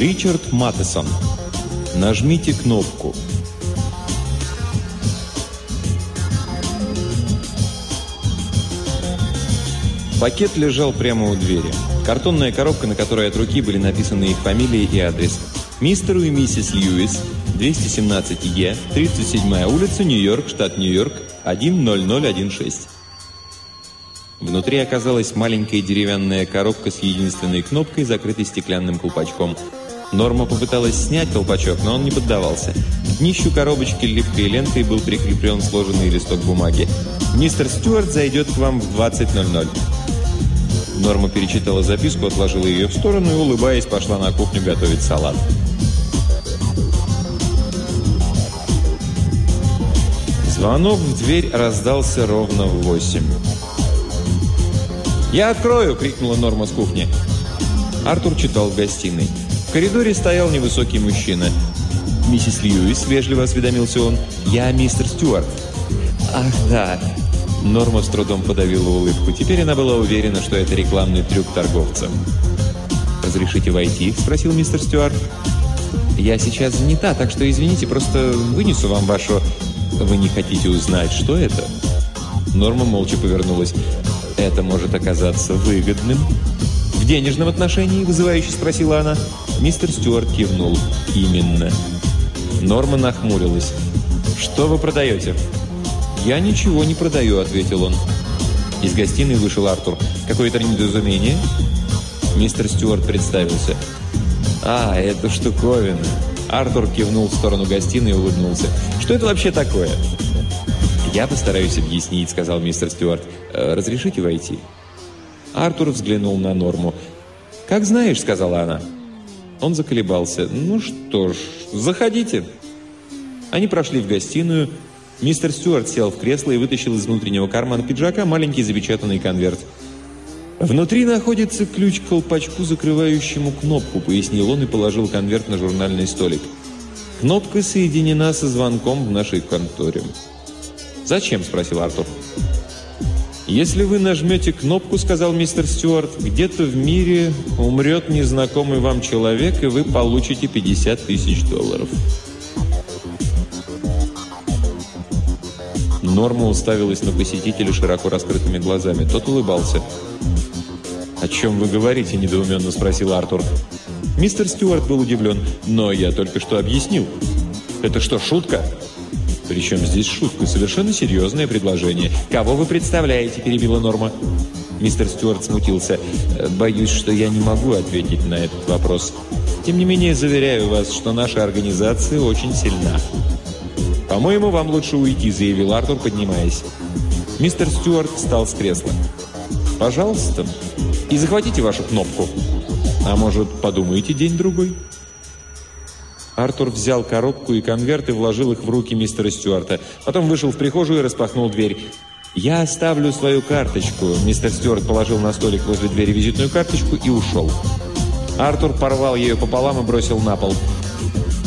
Ричард Маттесон. Нажмите кнопку. Пакет лежал прямо у двери. Картонная коробка, на которой от руки были написаны их фамилии и адрес. Мистеру и миссис Льюис, 217Е, 37-я улица, Нью-Йорк, штат Нью-Йорк, 10016. Внутри оказалась маленькая деревянная коробка с единственной кнопкой, закрытой стеклянным колпачком. Норма попыталась снять колпачок, но он не поддавался. К днищу коробочки липкой лентой был прикреплен сложенный листок бумаги. «Мистер Стюарт зайдет к вам в 20.00». Норма перечитала записку, отложила ее в сторону и, улыбаясь, пошла на кухню готовить салат. Звонок в дверь раздался ровно в восемь. «Я открою!» — крикнула Норма с кухни. Артур читал в гостиной. В коридоре стоял невысокий мужчина. «Миссис Льюис», — вежливо осведомился он, — «я мистер Стюарт». «Ах, да». Норма с трудом подавила улыбку. Теперь она была уверена, что это рекламный трюк торговца. «Разрешите войти?» — спросил мистер Стюарт. «Я сейчас занята, так что извините, просто вынесу вам вашу...» «Вы не хотите узнать, что это?» Норма молча повернулась. «Это может оказаться выгодным». «В денежном отношении?» – вызывающе спросила она. Мистер Стюарт кивнул. «Именно». Норма нахмурилась. «Что вы продаете?» «Я ничего не продаю», – ответил он. Из гостиной вышел Артур. «Какое-то недоразумение?» Мистер Стюарт представился. «А, это штуковина». Артур кивнул в сторону гостиной и улыбнулся. «Что это вообще такое?» «Я постараюсь объяснить», — сказал мистер Стюарт. «Э, «Разрешите войти?» Артур взглянул на Норму. «Как знаешь», — сказала она. Он заколебался. «Ну что ж, заходите». Они прошли в гостиную. Мистер Стюарт сел в кресло и вытащил из внутреннего кармана пиджака маленький запечатанный конверт. «Внутри находится ключ к колпачку, закрывающему кнопку», — пояснил он и положил конверт на журнальный столик. «Кнопка соединена со звонком в нашей конторе». «Зачем?» – спросил Артур. «Если вы нажмете кнопку, — сказал мистер Стюарт, — где-то в мире умрет незнакомый вам человек, и вы получите 50 тысяч долларов». Норма уставилась на посетителя широко раскрытыми глазами. Тот улыбался. «О чем вы говорите?» – недоуменно спросил Артур. Мистер Стюарт был удивлен. «Но я только что объяснил». «Это что, шутка?» Причем здесь шутка, совершенно серьезное предложение. «Кого вы представляете?» – перебила Норма. Мистер Стюарт смутился. «Боюсь, что я не могу ответить на этот вопрос. Тем не менее, заверяю вас, что наша организация очень сильна». «По-моему, вам лучше уйти», – заявил Артур, поднимаясь. Мистер Стюарт встал с кресла. «Пожалуйста. И захватите вашу кнопку. А может, подумаете день-другой?» Артур взял коробку и конверт и вложил их в руки мистера Стюарта. Потом вышел в прихожую и распахнул дверь. «Я оставлю свою карточку». Мистер Стюарт положил на столик возле двери визитную карточку и ушел. Артур порвал ее пополам и бросил на пол.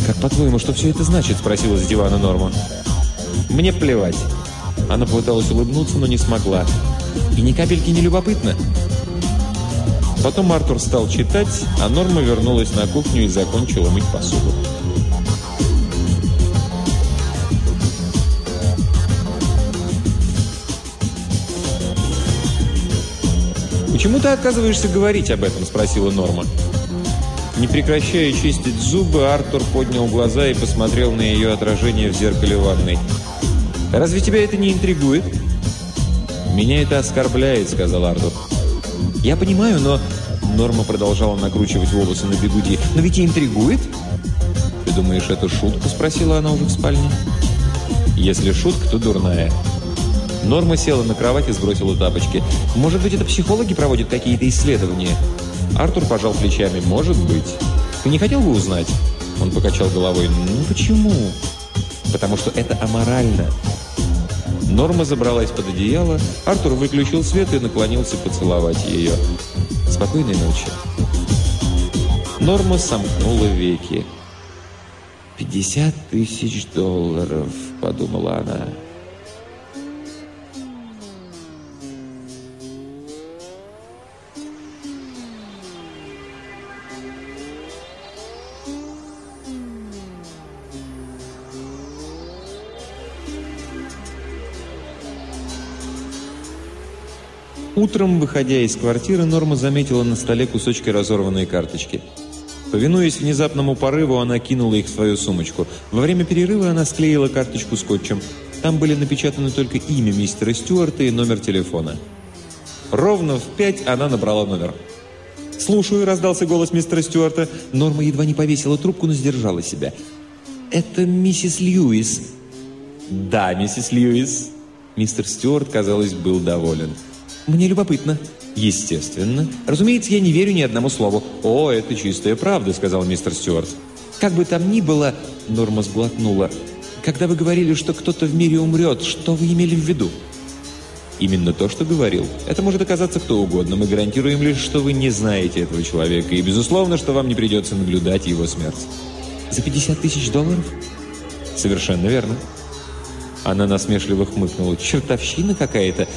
«Как по-твоему, что все это значит?» – спросила с дивана Норма. «Мне плевать». Она попыталась улыбнуться, но не смогла. «И ни капельки не любопытно?» Потом Артур стал читать, а Норма вернулась на кухню и закончила мыть посуду. «Почему ты отказываешься говорить об этом?» – спросила Норма. Не прекращая чистить зубы, Артур поднял глаза и посмотрел на ее отражение в зеркале ванной. «Разве тебя это не интригует?» «Меня это оскорбляет», — сказал Артур. «Я понимаю, но...» Норма продолжала накручивать волосы на бегуди. «Но ведь и интригует?» «Ты думаешь, это шутка?» — спросила она уже в спальне. «Если шутка, то дурная». Норма села на кровать и сбросила тапочки. «Может быть, это психологи проводят какие-то исследования?» Артур пожал плечами. «Может быть. Ты не хотел бы узнать?» Он покачал головой. «Ну почему?» «Потому что это аморально». Норма забралась под одеяло, Артур выключил свет и наклонился поцеловать ее. «Спокойной ночи». Норма сомкнула веки. «Пятьдесят тысяч долларов», — подумала она. Утром, выходя из квартиры, Норма заметила на столе кусочки разорванной карточки. Повинуясь внезапному порыву, она кинула их в свою сумочку. Во время перерыва она склеила карточку скотчем. Там были напечатаны только имя мистера Стюарта и номер телефона. Ровно в пять она набрала номер. «Слушаю», — раздался голос мистера Стюарта. Норма едва не повесила трубку, но сдержала себя. «Это миссис Льюис». «Да, миссис Льюис». Мистер Стюарт, казалось, был доволен. «Мне любопытно». «Естественно. Разумеется, я не верю ни одному слову». «О, это чистая правда», — сказал мистер Стюарт. «Как бы там ни было...» — Норма сглотнула. «Когда вы говорили, что кто-то в мире умрет, что вы имели в виду?» Именно то, что говорил. Это может оказаться кто угодно. Мы гарантируем лишь, что вы не знаете этого человека. И, безусловно, что вам не придется наблюдать его смерть. За 50 тысяч долларов? Совершенно верно. Она насмешливо хмыкнула. Чертовщина какая-то.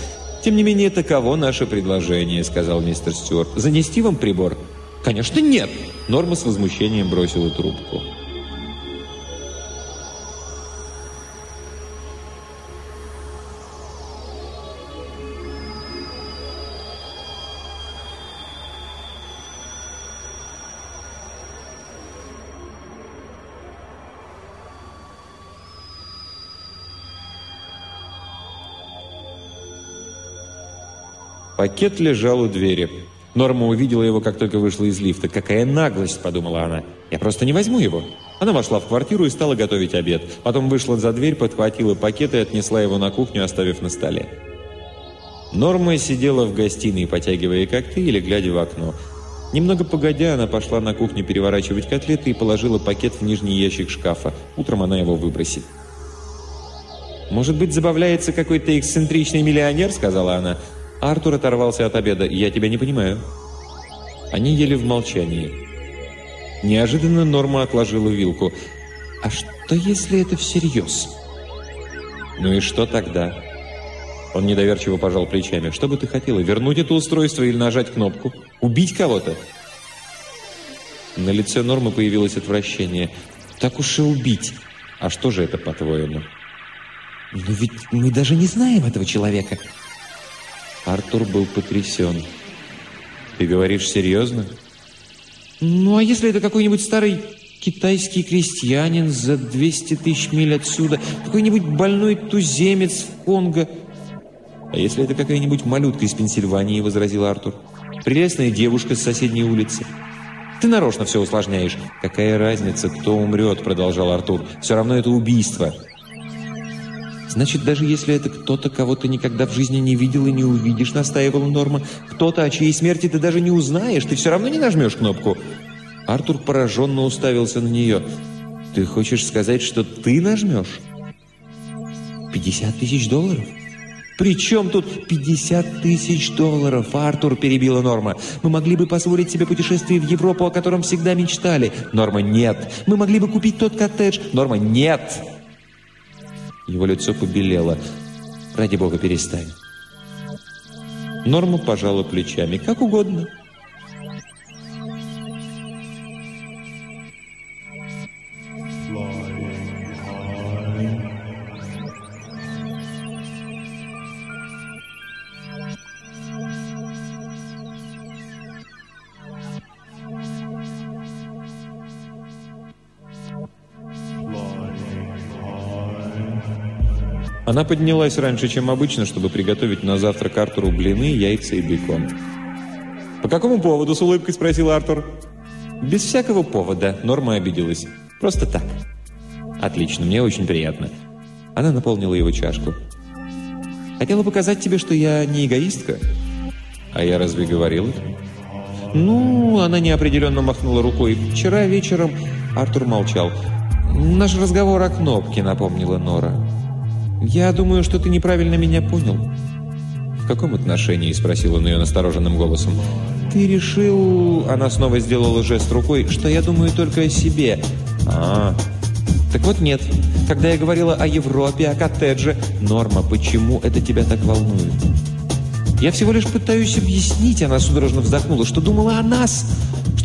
Тем не менее, таково наше предложение, сказал мистер Стюарт. Занести вам прибор? Конечно, нет. Норма с возмущением бросила трубку. Пакет лежал у двери. Норма увидела его, как только вышла из лифта. «Какая наглость!» – подумала она. «Я просто не возьму его». Она вошла в квартиру и стала готовить обед. Потом вышла за дверь, подхватила пакет и отнесла его на кухню, оставив на столе. Норма сидела в гостиной, потягивая коктейль или глядя в окно. Немного погодя, она пошла на кухню переворачивать котлеты и положила пакет в нижний ящик шкафа. Утром она его выбросит. «Может быть, забавляется какой-то эксцентричный миллионер?» – сказала она. Артур оторвался от обеда. «Я тебя не понимаю». Они ели в молчании. Неожиданно Норма отложила вилку. «А что, если это всерьез?» «Ну и что тогда?» Он недоверчиво пожал плечами. «Что бы ты хотела? Вернуть это устройство или нажать кнопку? Убить кого-то?» На лице Нормы появилось отвращение. «Так уж и убить. А что же это, по-твоему?» «Но ведь мы даже не знаем этого человека». Артур был потрясен. «Ты говоришь серьезно?» «Ну, а если это какой-нибудь старый китайский крестьянин за 200 тысяч миль отсюда, какой-нибудь больной туземец в Конго?» «А если это какая-нибудь малютка из Пенсильвании?» – возразил Артур. «Прелестная девушка с соседней улицы». «Ты нарочно все усложняешь». «Какая разница, кто умрет?» – продолжал Артур. «Все равно это убийство». Значит, даже если это кто-то, кого ты никогда в жизни не видел и не увидишь, настаивала Норма, кто-то, о чьей смерти ты даже не узнаешь, ты все равно не нажмешь кнопку. Артур пораженно уставился на нее. Ты хочешь сказать, что ты нажмешь? 50 тысяч долларов? «При чем тут 50 тысяч долларов?» Артур перебила Норма. «Мы могли бы позволить себе путешествие в Европу, о котором всегда мечтали». Норма, нет. «Мы могли бы купить тот коттедж». Норма, нет. Его лицо побелело. «Ради бога, перестань». Норма пожала плечами. «Как угодно». Она поднялась раньше, чем обычно, чтобы приготовить на завтрак Артуру блины, яйца и бекон. «По какому поводу?» – с улыбкой спросил Артур. «Без всякого повода», – Норма обиделась. «Просто так». «Отлично, мне очень приятно». Она наполнила его чашку. «Хотела показать тебе, что я не эгоистка». «А я разве говорил это?» «Ну...» – она неопределенно махнула рукой. «Вчера вечером...» Артур молчал. «Наш разговор о кнопке», – напомнила Нора. «Я думаю, что ты неправильно меня понял». «В каком отношении?» – спросил он ее настороженным голосом. «Ты решил...» – она снова сделала жест рукой, «что я думаю только о себе». «А, так вот нет. Когда я говорила о Европе, о коттедже... Норма, почему это тебя так волнует?» «Я всего лишь пытаюсь объяснить», – она судорожно вздохнула, – «что думала о нас,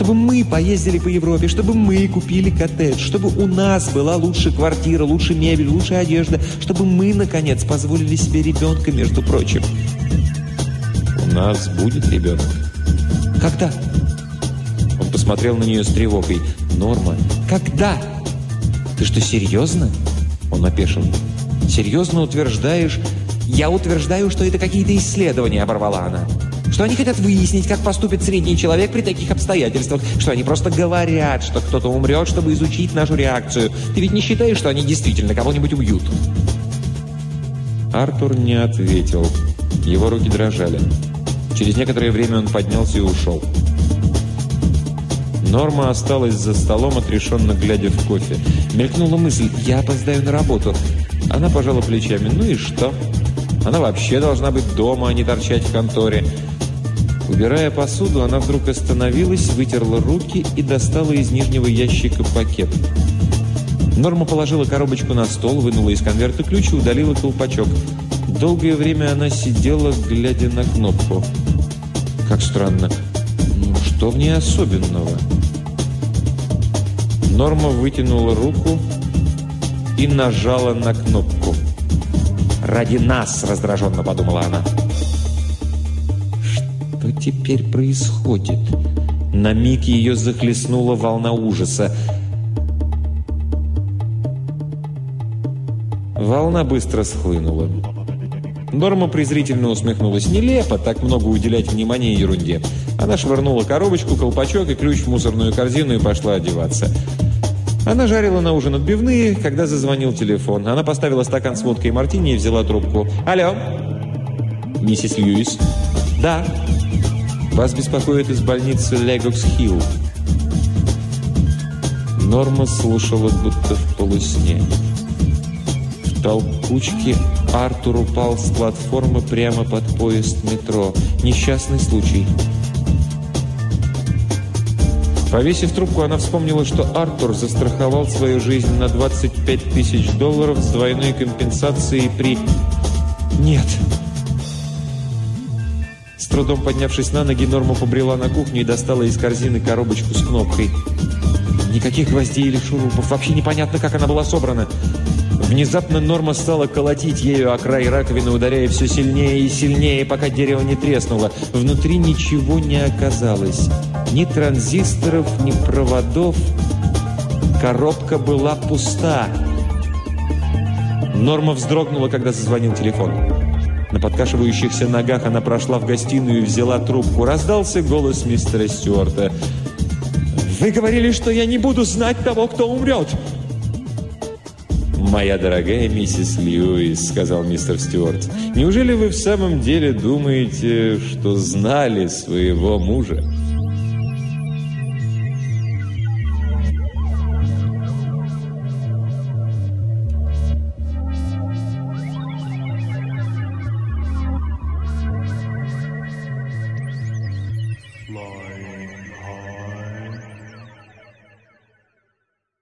чтобы мы поездили по Европе, чтобы мы купили коттедж, чтобы у нас была лучшая квартира, лучшая мебель, лучшая одежда, чтобы мы, наконец, позволили себе ребенка, между прочим. нас будет ребенок». «Когда?» Он посмотрел на нее с тревогой. «Норма, когда?» «Ты что, серьезно?» Он опешил. «Серьезно утверждаешь...» «Я утверждаю, что это какие-то исследования», — оборвала она. «Что они хотят выяснить, как поступит средний человек при таких обстоятельствах. Что они просто говорят, что кто-то умрет, чтобы изучить нашу реакцию. Ты ведь не считаешь, что они действительно кого-нибудь убьют?» Артур не ответил. Его руки дрожали. Через некоторое время он поднялся и ушел. Норма осталась за столом, отрешенно глядя в кофе. Мелькнула мысль «Я опоздаю на работу». Она пожала плечами «Ну и что?» Она вообще должна быть дома, а не торчать в конторе. Убирая посуду, она вдруг остановилась, вытерла руки и достала из нижнего ящика пакет. Норма положила коробочку на стол, вынула из конверта ключ и удалила колпачок. Долгое время она сидела, глядя на кнопку. Как странно. Ну, что в ней особенного? Норма вытянула руку и нажала на кнопку. «Ради нас!» – раздраженно подумала она. Теперь происходит? На миг ее захлестнула волна ужаса. Волна быстро схлынула. Норма презрительно усмехнулась. Нелепо так много уделять внимания ерунде. Она швырнула коробочку, колпачок и ключ в мусорную корзину и пошла одеваться. Она жарила на ужин отбивные, когда зазвонил телефон. Она поставила стакан с водкой и мартини и взяла трубку. «Алло!» «Миссис Льюис?» «Да». «Вас беспокоит из больницы Легокс-Хилл». Норма слушала, будто в полусне. В толкучке Артур упал с платформы прямо под поезд метро. Несчастный случай. Повесив трубку, она вспомнила, что Артур застраховал свою жизнь на 25 тысяч долларов с двойной компенсацией при... Нет. С трудом поднявшись на ноги, Норма побрела на кухню и достала из корзины коробочку с кнопкой. Никаких гвоздей или шурупов. Вообще непонятно, как она была собрана. Внезапно Норма стала колотить ею о край раковины, ударяя все сильнее и сильнее, пока дерево не треснуло. Внутри ничего не оказалось. Ни транзисторов, ни проводов. Коробка была пуста. Норма вздрогнула, когда зазвонил телефон. На подкашивающихся ногах она прошла в гостиную и взяла трубку. Раздался голос мистера Стюарта. «Вы говорили, что я не буду знать того, кто умрет!» «Моя дорогая миссис Льюис», — сказал мистер Стюарт, «неужели вы в самом деле думаете, что знали своего мужа?»